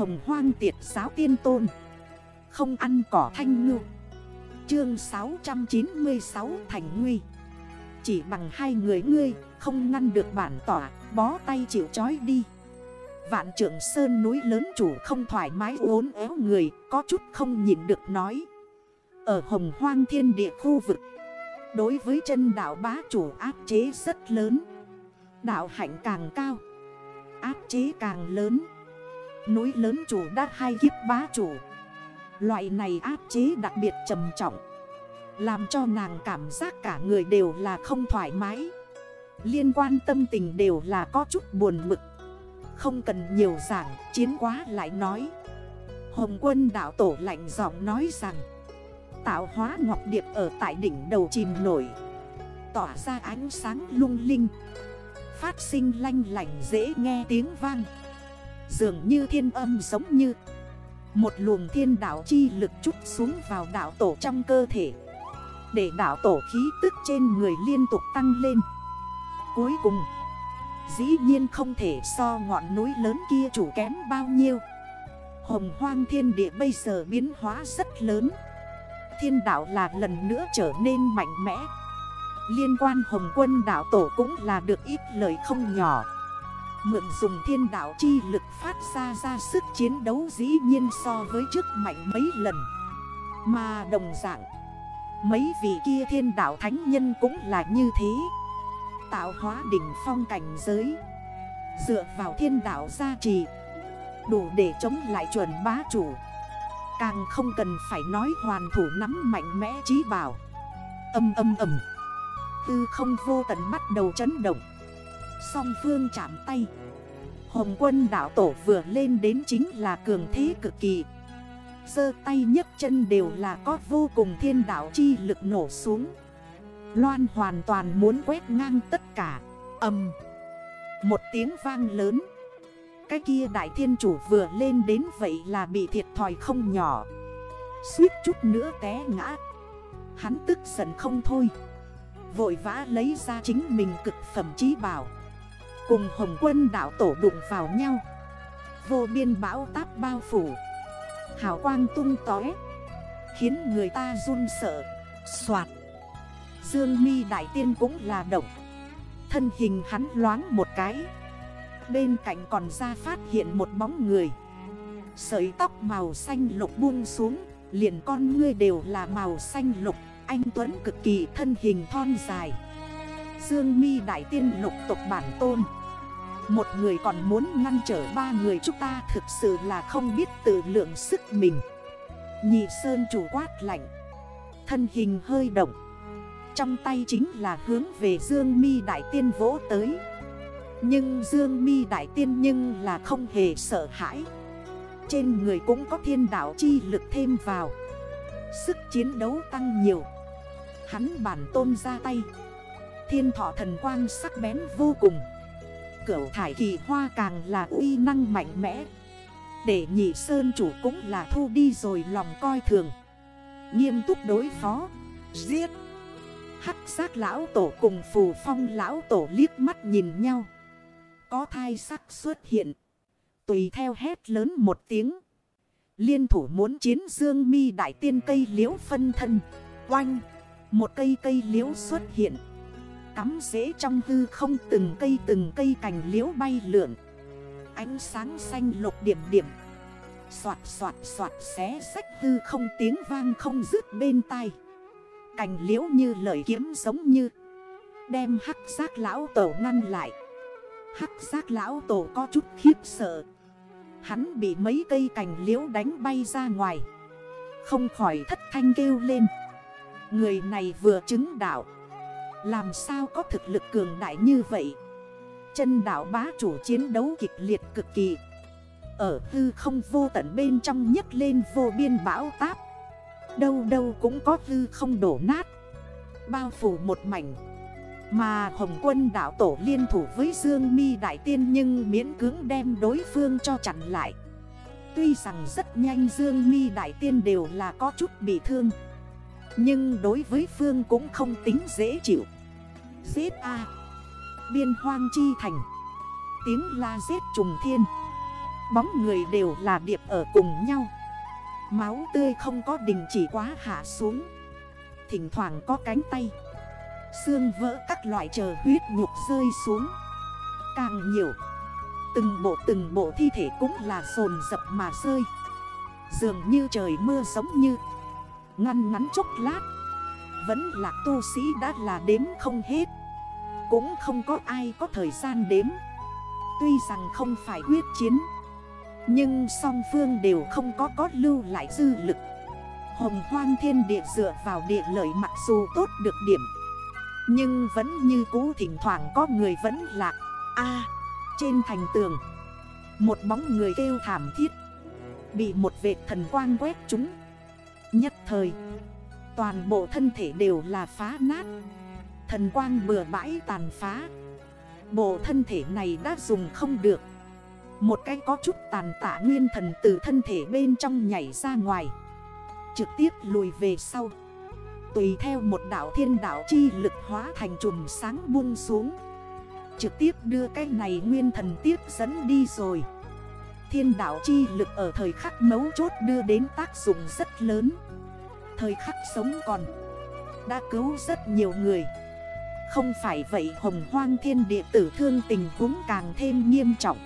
Hồng hoang tiệt giáo tiên tôn. Không ăn cỏ thanh ngư. Chương 696 Thành Nguy. Chỉ bằng hai người ngươi, Không ngăn được bản tỏa, Bó tay chịu chói đi. Vạn trưởng sơn núi lớn chủ không thoải mái uốn éo người, Có chút không nhìn được nói. Ở hồng hoang thiên địa khu vực, Đối với chân đảo bá chủ áp chế rất lớn. Đảo hạnh càng cao, Áp chế càng lớn. Núi lớn chủ đã hai kiếp bá chủ. Loại này áp chế đặc biệt trầm trọng. Làm cho nàng cảm giác cả người đều là không thoải mái. Liên quan tâm tình đều là có chút buồn mực. Không cần nhiều giảng, chiến quá lại nói. Hồng quân đạo tổ lạnh giọng nói rằng, Tạo hóa ngọc điệp ở tại đỉnh đầu chìm nổi. Tỏa ra ánh sáng lung linh. Phát sinh lanh lành dễ nghe tiếng vang. Dường như thiên âm giống như Một luồng thiên đảo chi lực chút xuống vào đảo tổ trong cơ thể. Để đảo tổ khí tức trên người liên tục tăng lên. Cuối cùng, Dĩ nhiên không thể so ngọn núi lớn kia chủ kém bao nhiêu. Hồng hoang thiên địa bây giờ biến hóa rất lớn. Thiên đảo là lần nữa trở nên mạnh mẽ. Liên quan hồng quân đảo tổ cũng là được ít lời không nhỏ. Mượn dùng thiên đạo chi lực phát ra ra sức chiến đấu dĩ nhiên so với trước mạnh mấy lần. Mà đồng dạng, Mấy vị kia thiên đạo thánh nhân cũng là như thế. Tạo hóa đỉnh phong cảnh giới, Dựa vào thiên đạo gia trì, Đủ để chống lại chuẩn bá chủ. Càng không cần phải nói hoàn thủ nắm mạnh mẽ trí bảo. Âm âm âm Tư không vô tận bắt đầu chấn động. Song phương chạm tay. Hồng quân đảo tổ vừa lên đến chính là cường thế cực kỳ. Sơ tay nhấc chân đều là có vô cùng thiên đảo chi lực nổ xuống. Loan hoàn toàn muốn quét ngang tất cả. Âm Một tiếng vang lớn. Cái kia đại thiên chủ vừa lên đến vậy là bị thiệt thòi không nhỏ. Suýt chút nữa té ngã. Hắn tức giận không thôi. Vội vã lấy ra chính mình cực phẩm trí bảo. Cùng hồng quân đảo tổ đụng vào nhau. Vô biên bão táp bao phủ. Hào quang tung tói Khiến người ta run sợ Xoạt Dương mi đại tiên cũng là động. Thân hình hắn loáng một cái. Bên cạnh còn ra phát hiện một bóng người. Sợi tóc màu xanh lục buông xuống, Liền con ngươi đều là màu xanh lục. Anh Tuấn cực kỳ thân hình thon dài. Dương mi đại tiên lục tục bản tôn. Một người còn muốn ngăn trở ba người, chúng ta Thực sự là không biết tự lượng sức mình. Nhị Sơn chủ quát lạnh. Thân hình hơi động. Trong tay chính là hướng về Dương mi Đại Tiên vỗ tới. Nhưng Dương mi Đại Tiên nhưng là không hề sợ hãi. Trên người cũng có thiên đảo chi lực thêm vào. Sức chiến đấu tăng nhiều. Hắn bản tôn ra tay. Thiên thọ thần quang sắc bén vô cùng. Cửu thải kỳ hoa càng là uy năng mạnh mẽ. Để nhị sơn chủ cũng là thu đi rồi lòng coi thường. Nghiêm túc đối phó. Giết. Hắc sát lão tổ cùng phù phong lão tổ liếc mắt nhìn nhau. Có thai sắc xuất hiện. Tùy theo hét lớn một tiếng. Liên thủ muốn chiến dương mi đại tiên cây liễu phân thân. Oanh. Một cây cây liễu xuất hiện. Cắm rễ trong hư không, từng cây từng cây cành liễu bay lượn. Ánh sáng xanh lục điểm điểm. Xoạt xoạt xoạt xé sách hư không, tiếng vang không dứt bên tai. Cành liễu như lời kiếm giống như, Đem hắc giác lão tổ ngăn lại. Hắc giác lão tổ có chút khiếp sợ. Hắn bị mấy cây cành liễu đánh bay ra ngoài. Không khỏi thất thanh kêu lên. Người này vừa chứng đạo. Làm sao có thực lực cường đại như vậy? Chân đảo bá chủ chiến đấu kịch liệt cực kỳ. Ở hư không vô tận bên trong nhấc lên vô biên bão táp. Đâu đâu cũng có hư không đổ nát. Bao phủ một mảnh. Mà Hồng quân đảo tổ liên thủ với Dương mi Đại Tiên Nhưng miễn cưỡng đem đối phương cho chặn lại. Tuy rằng rất nhanh Dương mi Đại Tiên đều là có chút bị thương. Nhưng đối với Phương cũng không tính dễ chịu. Giết A. Biên hoang chi thành. Tiếng la giết trùng thiên. Bóng người đều là điệp ở cùng nhau. Máu tươi không có đình chỉ quá hạ xuống. Thỉnh thoảng có cánh tay. Xương vỡ các loại chờ huyết nhục rơi xuống. Càng nhiều, Từng bộ từng bộ thi thể cũng là sồn dập mà rơi. Dường như trời mưa giống như Ngăn ngắn chốc lát. Vẫn là tu sĩ đã là đếm không hết. Cũng không có ai có thời gian đếm. Tuy rằng không phải quyết chiến, Nhưng song phương đều không có có lưu lại dư lực. Hồng hoang thiên địa dựa vào địa lợi mặc dù tốt được điểm, Nhưng vẫn như cũ thỉnh thoảng có người vẫn lạc. A, trên thành tường, Một bóng người kêu thảm thiết, Bị một vệt thần quang quét chúng Nhất thời. Toàn bộ thân thể đều là phá nát. Thần quang bừa bãi tàn phá. Bộ thân thể này đã dùng không được. Một cái có chút tàn tạ nguyên thần từ thân thể bên trong nhảy ra ngoài. Trực tiếp lùi về sau. Tùy theo một đảo thiên đảo chi lực hóa thành trùm sáng buông xuống. Trực tiếp đưa cái này nguyên thần tiếp dẫn đi rồi. Thiên đảo chi lực ở thời khắc mấu chốt đưa đến tác dụng rất lớn. Thời khắc sống còn, Đã cứu rất nhiều người. Không phải vậy, hồng hoang thiên địa tử thương tình huống càng thêm nghiêm trọng.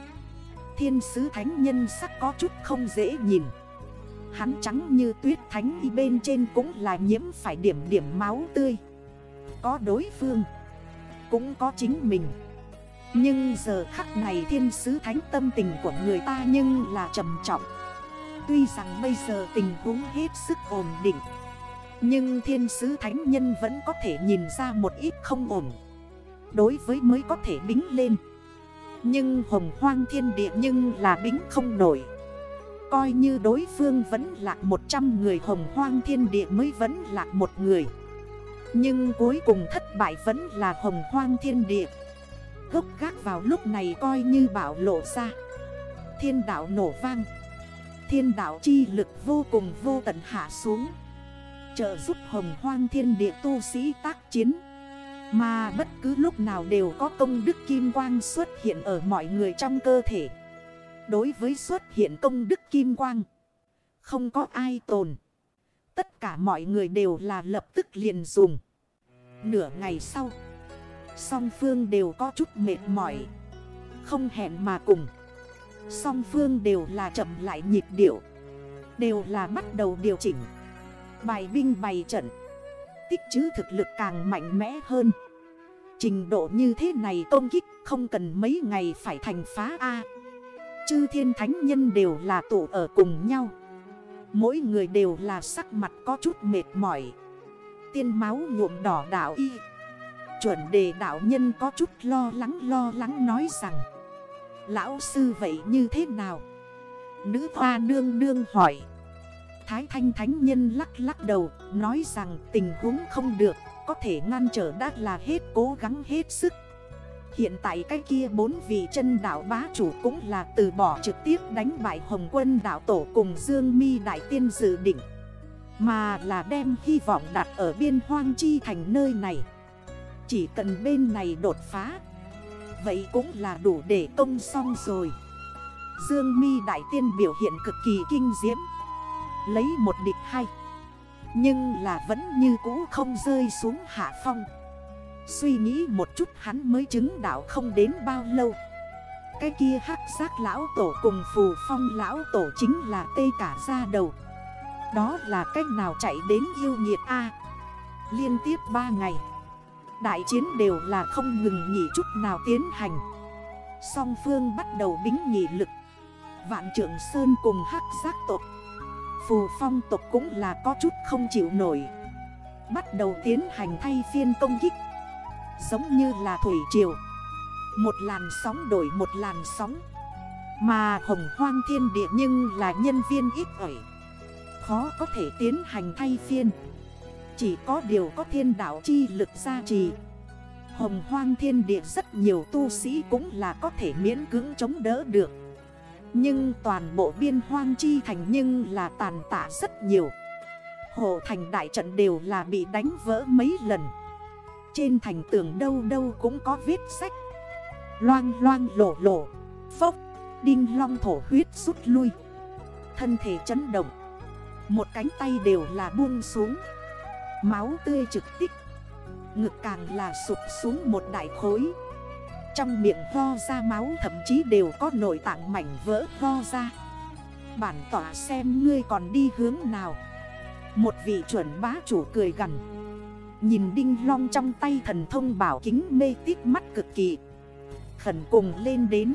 Thiên sứ thánh nhân sắc có chút không dễ nhìn. Hắn trắng như tuyết thánh y bên trên cũng là nhiễm phải điểm điểm máu tươi. Có đối phương, Cũng có chính mình. Nhưng giờ khắc này thiên sứ thánh tâm tình của người ta nhưng là trầm trọng. Tuy rằng bây giờ tình huống hết sức ổn định, Nhưng thiên sứ thánh nhân vẫn có thể nhìn ra một ít không ổn. Đối với mới có thể bính lên. Nhưng hồng hoang thiên địa nhưng là bính không nổi. Coi như đối phương vẫn lạc 100 người, hồng hoang thiên địa mới vẫn lạc một người. Nhưng cuối cùng thất bại vẫn là hồng hoang thiên địa. Gốc gác vào lúc này coi như bảo lộ ra. Thiên đảo nổ vang. Thiên đảo chi lực vô cùng vô tận hạ xuống. Trợ giúp hồng hoang thiên địa tu sĩ tác chiến. Mà bất cứ lúc nào đều có công đức kim quang xuất hiện ở mọi người trong cơ thể. Đối với xuất hiện công đức kim quang, Không có ai tồn. Tất cả mọi người đều là lập tức liền dùng. Nửa ngày sau Song phương đều có chút mệt mỏi. Không hẹn mà cùng. Song phương đều là chậm lại nhịp điệu. Đều là bắt đầu điều chỉnh. Bài binh bày trận. Tích chứ thực lực càng mạnh mẽ hơn. Trình độ như thế này công kích không cần mấy ngày phải thành phá A. Chư thiên thánh nhân đều là tụ ở cùng nhau. Mỗi người đều là sắc mặt có chút mệt mỏi. Tiên máu nhuộm đỏ đảo y. Chuẩn đề đạo nhân có chút lo lắng lo lắng nói rằng, Lão sư vậy như thế nào? Nữ hoa nương nương hỏi. Thái thanh thánh nhân lắc lắc đầu, Nói rằng tình huống không được, Có thể ngăn trở đã là hết, cố gắng hết sức. Hiện tại cái kia bốn vị chân đảo bá chủ cũng là từ bỏ trực tiếp đánh bại Hồng quân đảo tổ cùng Dương mi Đại Tiên dự định, Mà là đem hy vọng đặt ở biên hoang chi thành nơi này. Chỉ cần bên này đột phá. Vậy cũng là đủ để công xong rồi. Dương mi Đại Tiên biểu hiện cực kỳ kinh diễm. Lấy một địch hay Nhưng là vẫn như cũ không rơi xuống hạ phong. Suy nghĩ một chút hắn mới chứng đạo không đến bao lâu. Cái kia hắc giác lão tổ cùng phù phong lão tổ chính là tê cả ra đầu. Đó là cách nào chạy đến yêu nhiệt A? Liên tiếp 3 ngày. Đại chiến đều là không ngừng nghỉ chút nào tiến hành. Song phương bắt đầu bính nhị lực. Vạn trưởng Sơn cùng hắc giác tộc, Phù phong tộc cũng là có chút không chịu nổi. Bắt đầu tiến hành thay phiên công kích. Giống như là thủy triều. Một làn sóng đổi một làn sóng. Mà hồng hoang thiên địa nhưng là nhân viên ít ỏi. Khó có thể tiến hành thay phiên. Chỉ có điều có thiên đảo chi lực gia trì. Hồng hoang thiên địa rất nhiều tu sĩ cũng là có thể miễn cưỡng chống đỡ được. Nhưng toàn bộ biên hoang chi thành nhưng là tàn tạ rất nhiều. Hồ thành đại trận đều là bị đánh vỡ mấy lần. Trên thành tường đâu đâu cũng có viết sách. Loang loang lổ lổ, Phốc, Đinh long thổ huyết rút lui. Thân thể chấn động. Một cánh tay đều là buông xuống. Máu tươi trực tích. Ngực càng là sụp xuống một đại khối. Trong miệng ho ra máu thậm chí đều có nội tạng mảnh vỡ ho ra. Bản tỏa xem ngươi còn đi hướng nào. Một vị chuẩn bá chủ cười gần Nhìn đinh long trong tay thần thông bảo kính mê tít mắt cực kỳ. Khẩn cùng lên đến.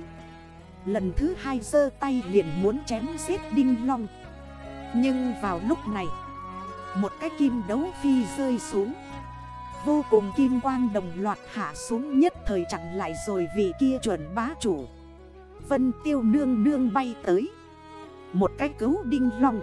Lần thứ hai sơ tay liền muốn chém giết đinh long. Nhưng vào lúc này một cái kim đấu phi rơi xuống. Vô cùng kim quang đồng loạt hạ xuống nhất thời chặn lại rồi vì kia chuẩn bá chủ. Vân tiêu nương nương bay tới. Một cái cứu đinh long.